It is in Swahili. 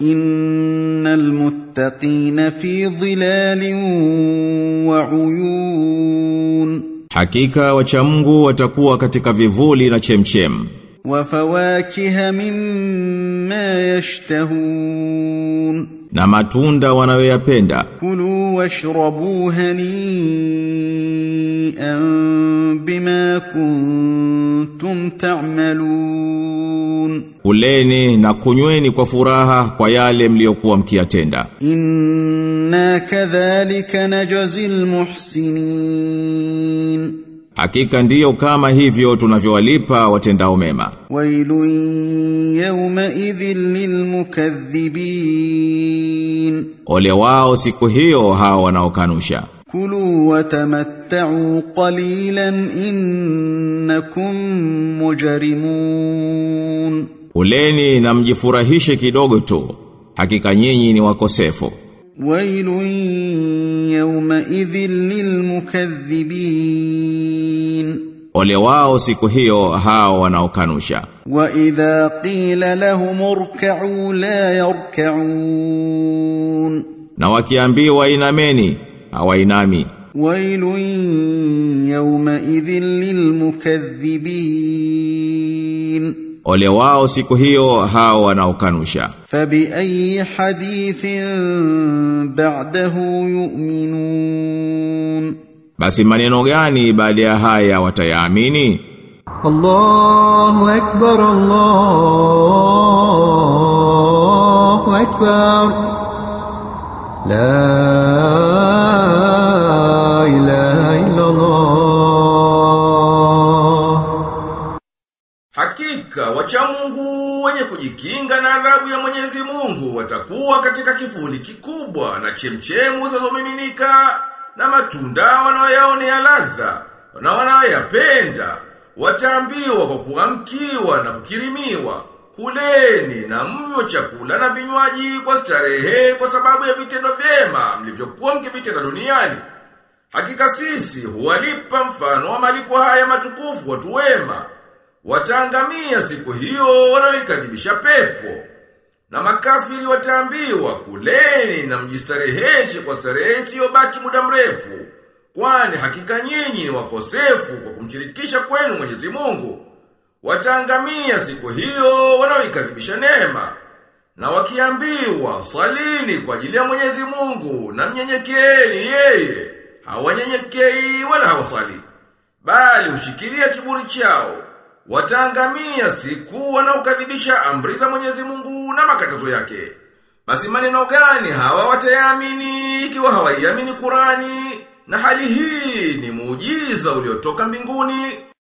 إِنَّ الْمُتَّقِينَ فِي ظِلَالٍ وَعُيُونٍ Hakika wacha Mungu watakuwa katika vivuli na chemchem وَفَوَاكِهَ مِمَّا يَشْتَهُونَ na matunda wanayoyapenda. Kulu washrabu hani bima kuntum ta'malun, kuleni na kunyweni kwa furaha kwa yale mliokuwa mkiyatenda. Inna kadhalika najzil muhsinin Hakika ndiyo kama hivyo tunavyowalipa watendao mema. Wailu yawma idhil lilmukaththibin. Ole wao siku hiyo hao wanaokanusha. Kulu wa tamatta'u qalilan innakum mujrimun. Uleni na mjifurahishe kidogo tu. Hakika nyinyi ni wakosefu. وَيْلٌ يَوْمَئِذٍ لِّلْمُكَذِّبِينَ ole wao siku hiyo hao wanaokanusha وَإِذَا قِيلَ لَهُمُ ارْكَعُوا لَا يَرْكَعُونَ na wakiambiwa inameni hawainami وَيْلٌ يَوْمَئِذٍ لِّلْمُكَذِّبِينَ Ole wao siku hiyo hao wanaokanusha. Fabi ayi hadithin ba'dahu yu'minun. Basi maneno gani baada ya haya watayaamini? Allahu akbar Allahu akbar. La Wacha Mungu wenye kujikinga na adhabu ya Mwenyezi Mungu watakuwa katika kivuli kikubwa na chemchemu zazomiminika na matunda wanaoyaonea ladha na wanayoyapenda wataambiwa kwa kuamkiwa na kukirimiwa kuleni na mnywe chakula na vinywaji kwa starehe kwa sababu ya vitendo vyema mlivyokuwa mkivitenda duniani Hakika sisi huwalipa mfano wa malipo haya matukufu watu wema. Wataangamia siku hiyo wanaoikadhibisha pepo. Na makafiri wataambiwa kuleni na mjistareheshe kwa starehe isiyobaki muda mrefu. Kwani hakika nyinyi ni wakosefu kwa kumshirikisha kwenu Mwenyezi Mungu. Wataangamia siku hiyo wanaoikadhibisha neema. Na wakiambiwa salini kwa ajili ya Mwenyezi Mungu na mnyenyekeeni yeye, hawanyenyekei wala hawasali, bali hushikilia kiburi chao. Wataangamia siku wanaokadhibisha amri za Mwenyezi Mungu na makatazo yake. Basi maneno gani hawa watayaamini ikiwa hawaiamini Qurani? Na hali hii ni muujiza uliotoka mbinguni